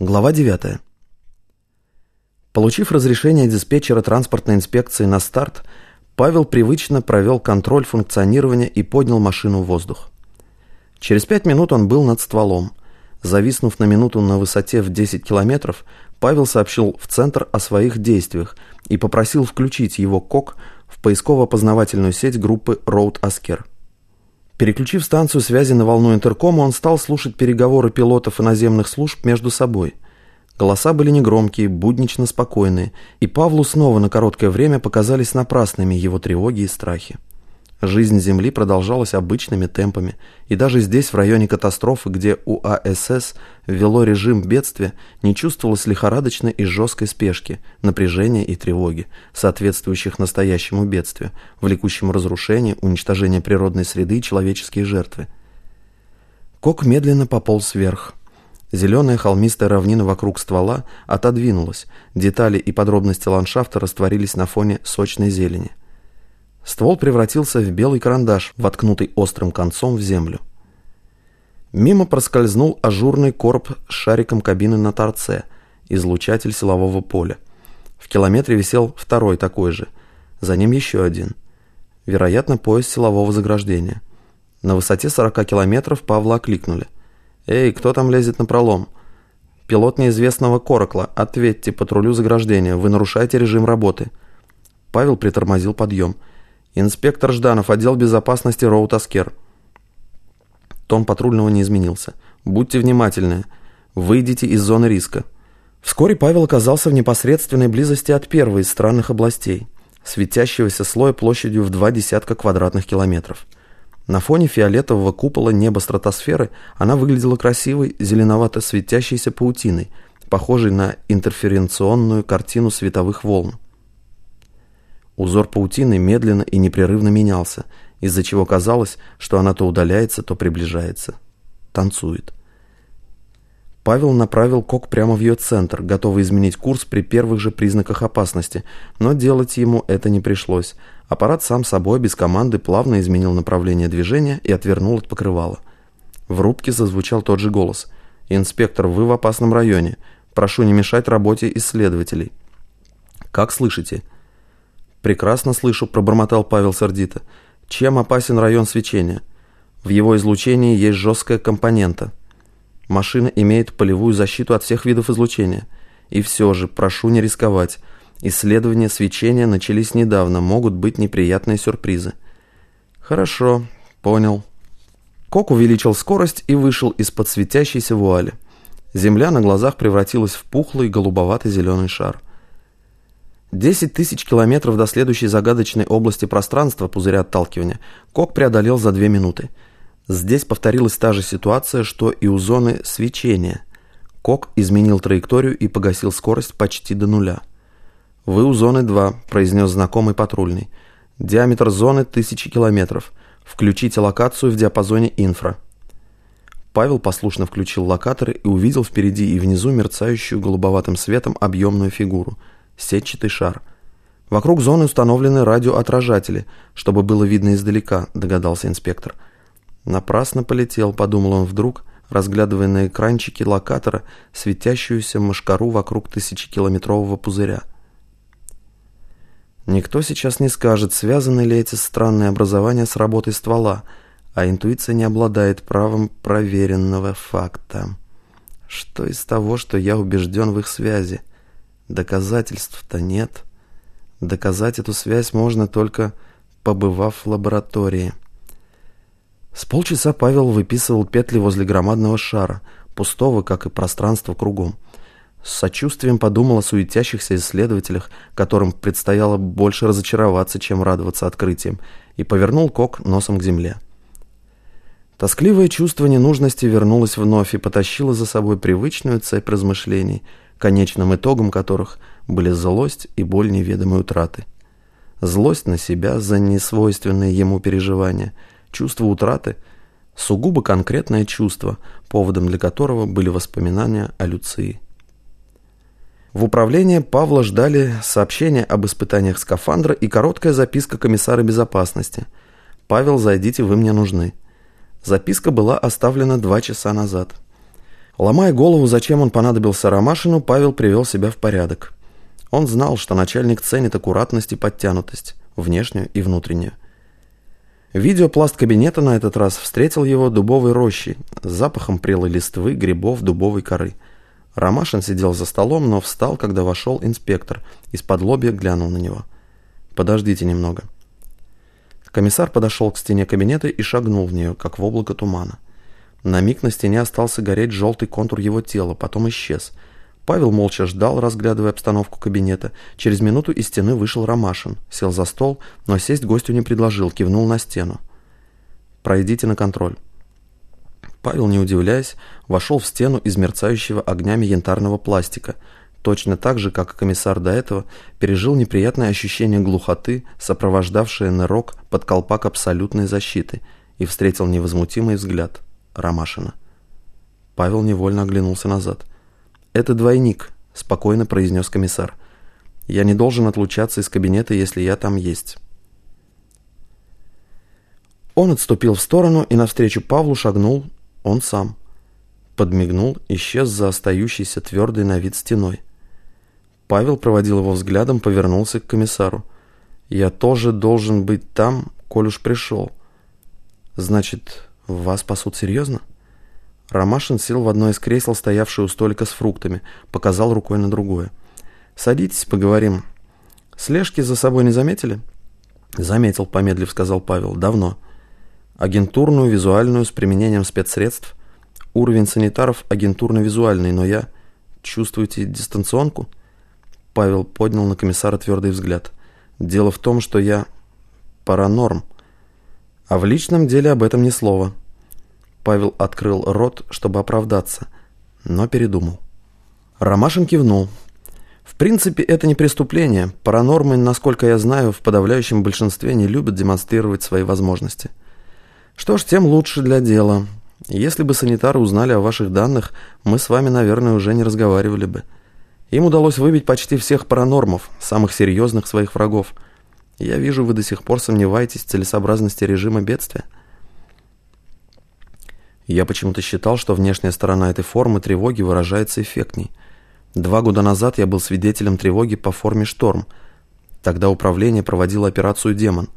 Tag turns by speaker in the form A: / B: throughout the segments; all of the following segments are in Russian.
A: Глава 9. Получив разрешение диспетчера транспортной инспекции на старт, Павел привычно провел контроль функционирования и поднял машину в воздух. Через пять минут он был над стволом. Зависнув на минуту на высоте в 10 километров, Павел сообщил в центр о своих действиях и попросил включить его КОК в поисково-опознавательную сеть группы Road Asker. Переключив станцию связи на волну интеркома, он стал слушать переговоры пилотов и наземных служб между собой. Голоса были негромкие, буднично спокойные, и Павлу снова на короткое время показались напрасными его тревоги и страхи. Жизнь Земли продолжалась обычными темпами, и даже здесь, в районе катастрофы, где УАСС ввело режим бедствия, не чувствовалось лихорадочной и жесткой спешки, напряжения и тревоги, соответствующих настоящему бедствию, влекущему разрушение, уничтожение природной среды и человеческие жертвы. Кок медленно пополз вверх. Зеленая холмистая равнина вокруг ствола отодвинулась, детали и подробности ландшафта растворились на фоне сочной зелени. Ствол превратился в белый карандаш, воткнутый острым концом в землю. Мимо проскользнул ажурный короб с шариком кабины на торце, излучатель силового поля. В километре висел второй такой же, за ним еще один. Вероятно, пояс силового заграждения. На высоте 40 километров Павла окликнули. «Эй, кто там лезет на пролом?» «Пилот неизвестного Корокла, ответьте патрулю заграждения, вы нарушаете режим работы». Павел притормозил подъем – «Инспектор Жданов, отдел безопасности Роуд Аскер». Тон патрульного не изменился. «Будьте внимательны. Выйдите из зоны риска». Вскоре Павел оказался в непосредственной близости от первой из странных областей, светящегося слоя площадью в два десятка квадратных километров. На фоне фиолетового купола неба стратосферы она выглядела красивой, зеленовато светящейся паутиной, похожей на интерференционную картину световых волн. Узор паутины медленно и непрерывно менялся, из-за чего казалось, что она то удаляется, то приближается. Танцует. Павел направил кок прямо в ее центр, готовый изменить курс при первых же признаках опасности, но делать ему это не пришлось. Аппарат сам собой, без команды, плавно изменил направление движения и отвернул от покрывала. В рубке зазвучал тот же голос. «Инспектор, вы в опасном районе. Прошу не мешать работе исследователей». «Как слышите?» «Прекрасно слышу», – пробормотал Павел сердито. «Чем опасен район свечения? В его излучении есть жесткая компонента. Машина имеет полевую защиту от всех видов излучения. И все же, прошу не рисковать. Исследования свечения начались недавно, могут быть неприятные сюрпризы». «Хорошо, понял». Кок увеличил скорость и вышел из-под светящейся вуали. Земля на глазах превратилась в пухлый голубовато-зеленый шар. Десять тысяч километров до следующей загадочной области пространства пузыря отталкивания Кок преодолел за две минуты. Здесь повторилась та же ситуация, что и у зоны свечения. Кок изменил траекторию и погасил скорость почти до нуля. «Вы у зоны 2», – произнес знакомый патрульный. «Диаметр зоны тысячи километров. Включите локацию в диапазоне инфра». Павел послушно включил локаторы и увидел впереди и внизу мерцающую голубоватым светом объемную фигуру – сетчатый шар. Вокруг зоны установлены радиоотражатели, чтобы было видно издалека, догадался инспектор. Напрасно полетел, подумал он вдруг, разглядывая на экранчике локатора светящуюся мошкару вокруг тысячекилометрового пузыря. Никто сейчас не скажет, связаны ли эти странные образования с работой ствола, а интуиция не обладает правом проверенного факта. Что из того, что я убежден в их связи? Доказательств-то нет. Доказать эту связь можно только побывав в лаборатории. С полчаса Павел выписывал петли возле громадного шара, пустого, как и пространство кругом. С сочувствием подумал о суетящихся исследователях, которым предстояло больше разочароваться, чем радоваться открытиям, и повернул кок носом к земле. Тоскливое чувство ненужности вернулось вновь и потащило за собой привычную цепь размышлений – конечным итогом которых были злость и боль неведомой утраты. Злость на себя за несвойственные ему переживания, чувство утраты – сугубо конкретное чувство, поводом для которого были воспоминания о Люции. В управлении Павла ждали сообщения об испытаниях скафандра и короткая записка комиссара безопасности. «Павел, зайдите, вы мне нужны». Записка была оставлена два часа назад. Ломая голову, зачем он понадобился Ромашину, Павел привел себя в порядок. Он знал, что начальник ценит аккуратность и подтянутость, внешнюю и внутреннюю. Видеопласт кабинета на этот раз встретил его дубовой рощей, с запахом прелой листвы, грибов, дубовой коры. Ромашин сидел за столом, но встал, когда вошел инспектор, из-под лобья глянул на него. «Подождите немного». Комиссар подошел к стене кабинета и шагнул в нее, как в облако тумана. На миг на стене остался гореть желтый контур его тела, потом исчез. Павел молча ждал, разглядывая обстановку кабинета. Через минуту из стены вышел Ромашин, сел за стол, но сесть гостю не предложил, кивнул на стену. «Пройдите на контроль». Павел, не удивляясь, вошел в стену из мерцающего огнями янтарного пластика, точно так же, как и комиссар до этого, пережил неприятное ощущение глухоты, сопровождавшее нырок под колпак абсолютной защиты, и встретил невозмутимый взгляд – Ромашина. Павел невольно оглянулся назад. «Это двойник», — спокойно произнес комиссар. «Я не должен отлучаться из кабинета, если я там есть». Он отступил в сторону и навстречу Павлу шагнул он сам. Подмигнул, исчез за остающейся твердой на вид стеной. Павел проводил его взглядом, повернулся к комиссару. «Я тоже должен быть там, коль уж пришел. Значит, «Вас пасут серьезно?» Ромашин сел в одно из кресел, стоявшее у столика с фруктами, показал рукой на другое. «Садитесь, поговорим. Слежки за собой не заметили?» «Заметил», — помедлив сказал Павел. «Давно. Агентурную, визуальную, с применением спецсредств. Уровень санитаров агентурно-визуальный, но я... Чувствуете дистанционку?» Павел поднял на комиссара твердый взгляд. «Дело в том, что я... паранорм». А в личном деле об этом ни слова. Павел открыл рот, чтобы оправдаться, но передумал. Ромашин кивнул. В принципе, это не преступление. Паранормы, насколько я знаю, в подавляющем большинстве не любят демонстрировать свои возможности. Что ж, тем лучше для дела. Если бы санитары узнали о ваших данных, мы с вами, наверное, уже не разговаривали бы. Им удалось выбить почти всех паранормов, самых серьезных своих врагов – я вижу, вы до сих пор сомневаетесь в целесообразности режима бедствия. Я почему-то считал, что внешняя сторона этой формы тревоги выражается эффектней. Два года назад я был свидетелем тревоги по форме «Шторм». Тогда управление проводило операцию «Демон».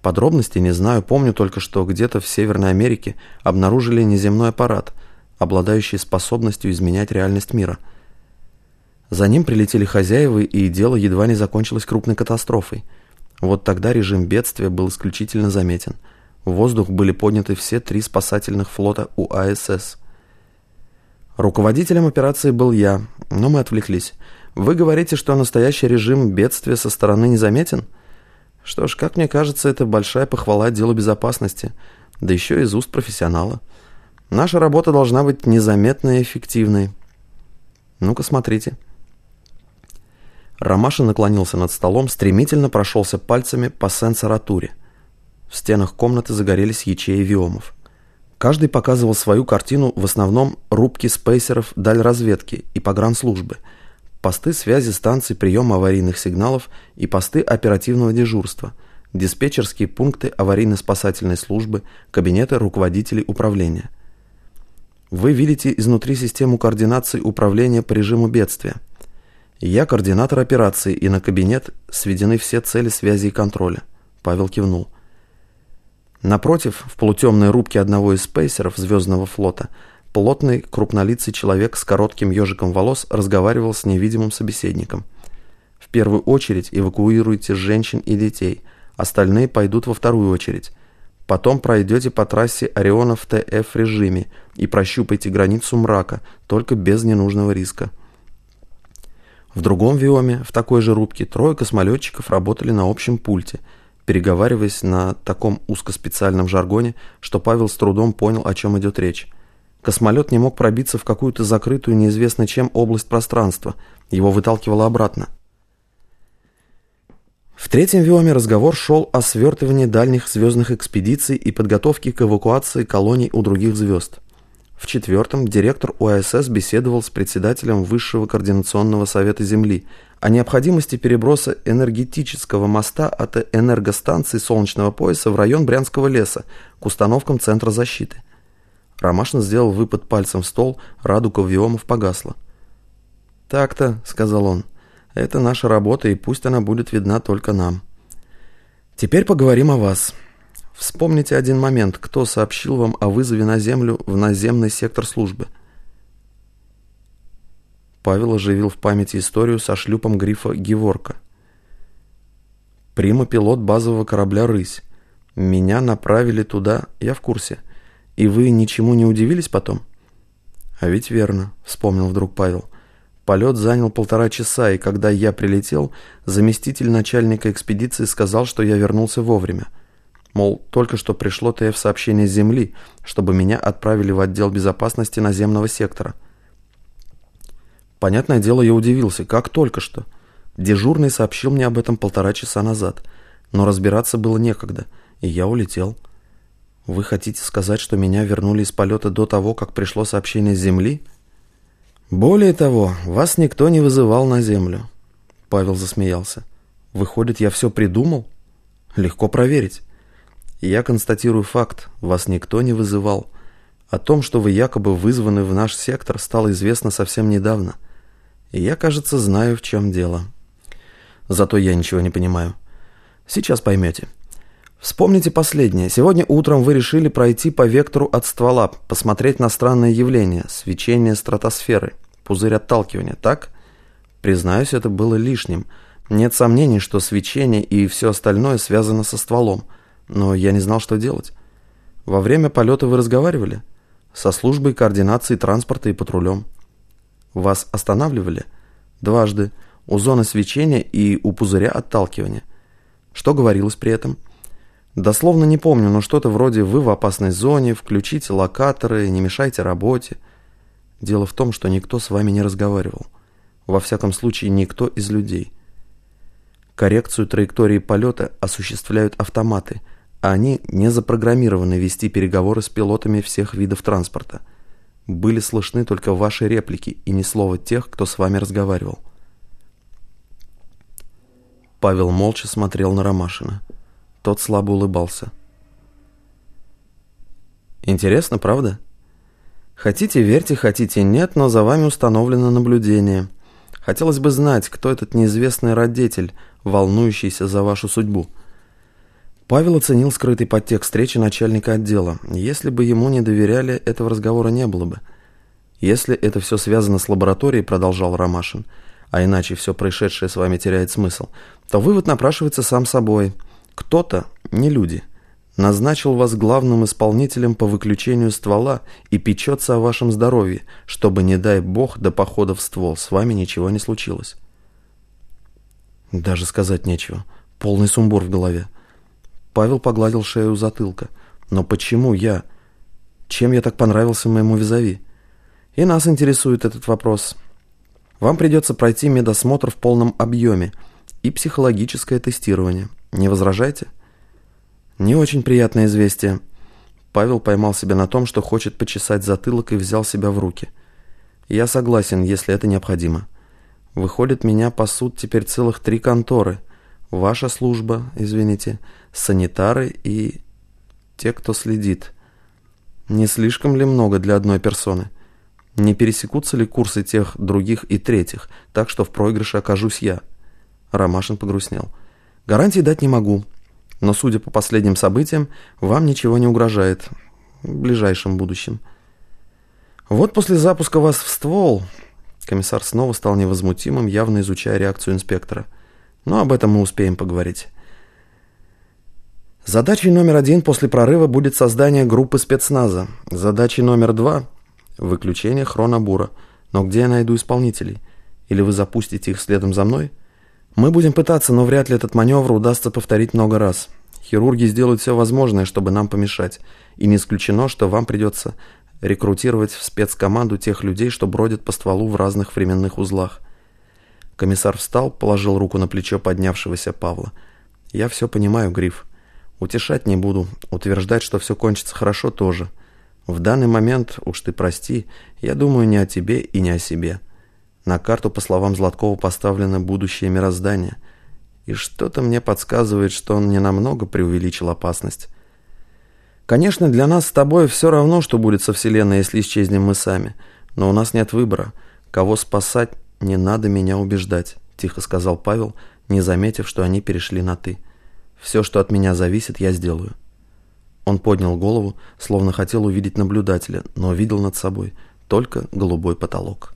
A: Подробностей не знаю, помню только, что где-то в Северной Америке обнаружили неземной аппарат, обладающий способностью изменять реальность мира. За ним прилетели хозяева, и дело едва не закончилось крупной катастрофой – вот тогда режим бедствия был исключительно заметен. В воздух были подняты все три спасательных флота УАСС. Руководителем операции был я, но мы отвлеклись. Вы говорите, что настоящий режим бедствия со стороны не заметен? Что ж, как мне кажется, это большая похвала делу безопасности, да еще из уст профессионала. Наша работа должна быть незаметной и эффективной. Ну-ка, смотрите. Ромаша наклонился над столом, стремительно прошелся пальцами по сенсоратуре. В стенах комнаты загорелись ячеи виомов. Каждый показывал свою картину, в основном рубки спейсеров дальразведки и погранслужбы, посты связи станций приема аварийных сигналов и посты оперативного дежурства, диспетчерские пункты аварийно-спасательной службы, кабинеты руководителей управления. Вы видите изнутри систему координации управления по режиму бедствия – «Я координатор операции, и на кабинет сведены все цели связи и контроля». Павел кивнул. Напротив, в полутемной рубке одного из спейсеров Звездного флота, плотный, крупнолицый человек с коротким ежиком волос разговаривал с невидимым собеседником. «В первую очередь эвакуируйте женщин и детей, остальные пойдут во вторую очередь. Потом пройдете по трассе Ориона в ТФ режиме и прощупайте границу мрака, только без ненужного риска». В другом виоме, в такой же рубке, трое космолетчиков работали на общем пульте, переговариваясь на таком узкоспециальном жаргоне, что Павел с трудом понял, о чем идет речь. Космолет не мог пробиться в какую-то закрытую неизвестно чем область пространства, его выталкивало обратно. В третьем виоме разговор шел о свертывании дальних звездных экспедиций и подготовке к эвакуации колоний у других звезд. В четвертом директор УАСС беседовал с председателем Высшего координационного совета Земли о необходимости переброса энергетического моста от энергостанции Солнечного пояса в район Брянского леса к установкам Центра защиты. Ромашин сделал выпад пальцем в стол, радуга Виомов погасла. «Так-то», — сказал он, — «это наша работа, и пусть она будет видна только нам». «Теперь поговорим о вас. Вспомните один момент, кто сообщил вам о вызове на Землю в наземный сектор службы». Павел оживил в памяти историю со шлюпом грифа «Геворка». «Прима-пилот базового корабля «Рысь». Меня направили туда, я в курсе. И вы ничему не удивились потом?» «А ведь верно», — вспомнил вдруг Павел. Полет занял полтора часа, и когда я прилетел, заместитель начальника экспедиции сказал, что я вернулся вовремя. Мол, только что пришло ТФ сообщение с Земли, чтобы меня отправили в отдел безопасности наземного сектора. Понятное дело, я удивился, как только что. Дежурный сообщил мне об этом полтора часа назад, но разбираться было некогда, и я улетел. Вы хотите сказать, что меня вернули из полета до того, как пришло сообщение с Земли?» «Более того, вас никто не вызывал на землю». Павел засмеялся. «Выходит, я все придумал? Легко проверить. Я констатирую факт, вас никто не вызывал. О том, что вы якобы вызваны в наш сектор, стало известно совсем недавно. И я, кажется, знаю, в чем дело. Зато я ничего не понимаю. Сейчас поймете». Вспомните последнее. Сегодня утром вы решили пройти по вектору от ствола, посмотреть на странное явление, свечение стратосферы, пузырь отталкивания, так? Признаюсь, это было лишним. Нет сомнений, что свечение и все остальное связано со стволом, но я не знал, что делать. Во время полета вы разговаривали? Со службой координации транспорта и патрулем. Вас останавливали? Дважды. У зоны свечения и у пузыря отталкивания. Что говорилось при этом? – Дословно не помню, но что-то вроде «вы в опасной зоне», «включите локаторы», «не мешайте работе». Дело в том, что никто с вами не разговаривал. Во всяком случае, никто из людей. Коррекцию траектории полета осуществляют автоматы, они не запрограммированы вести переговоры с пилотами всех видов транспорта. Были слышны только ваши реплики и ни слова тех, кто с вами разговаривал. Павел молча смотрел на Ромашина. Тот слабо улыбался. Интересно, правда? Хотите верьте, хотите нет, но за вами установлено наблюдение. Хотелось бы знать, кто этот неизвестный родитель, волнующийся за вашу судьбу. Павел оценил скрытый подтекст встречи начальника отдела. Если бы ему не доверяли, этого разговора не было бы. Если это все связано с лабораторией, продолжал Ромашин, а иначе все происшедшее с вами теряет смысл, то вывод напрашивается сам собой – кто-то, не люди, назначил вас главным исполнителем по выключению ствола и печется о вашем здоровье, чтобы, не дай бог, до похода в ствол с вами ничего не случилось. Даже сказать нечего. Полный сумбур в голове. Павел погладил шею затылка. Но почему я? Чем я так понравился моему визави? И нас интересует этот вопрос. Вам придется пройти медосмотр в полном объеме и психологическое тестирование – не возражаете? Не очень приятное известие. Павел поймал себя на том, что хочет почесать затылок и взял себя в руки. Я согласен, если это необходимо. Выходит, меня пасут теперь целых три конторы. Ваша служба, извините, санитары и те, кто следит. Не слишком ли много для одной персоны? Не пересекутся ли курсы тех, других и третьих, так что в проигрыше окажусь я? Ромашин погрустнел. Гарантии дать не могу, но, судя по последним событиям, вам ничего не угрожает в ближайшем будущем. Вот после запуска вас в ствол, комиссар снова стал невозмутимым, явно изучая реакцию инспектора. Но об этом мы успеем поговорить. Задачей номер один после прорыва будет создание группы спецназа. Задачей номер два – выключение хронобура. Но где я найду исполнителей? Или вы запустите их следом за мной – мы будем пытаться, но вряд ли этот маневр удастся повторить много раз. Хирурги сделают все возможное, чтобы нам помешать. И не исключено, что вам придется рекрутировать в спецкоманду тех людей, что бродят по стволу в разных временных узлах. Комиссар встал, положил руку на плечо поднявшегося Павла. «Я все понимаю, Гриф. Утешать не буду, утверждать, что все кончится хорошо тоже. В данный момент, уж ты прости, я думаю не о тебе и не о себе». На карту, по словам Златкова, поставлено будущее мироздание. И что-то мне подсказывает, что он ненамного преувеличил опасность. Конечно, для нас с тобой все равно, что будет со Вселенной, если исчезнем мы сами. Но у нас нет выбора. Кого спасать, не надо меня убеждать», — тихо сказал Павел, не заметив, что они перешли на «ты». «Все, что от меня зависит, я сделаю». Он поднял голову, словно хотел увидеть наблюдателя, но видел над собой только голубой потолок.